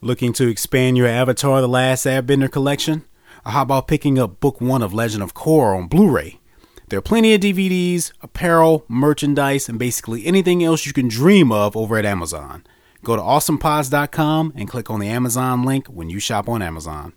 Looking to expand your Avatar The Last Airbender collection? Or how about picking up book one of Legend of Korra on Blu ray? There are plenty of DVDs, apparel, merchandise, and basically anything else you can dream of over at Amazon. Go to awesomepods.com and click on the Amazon link when you shop on Amazon.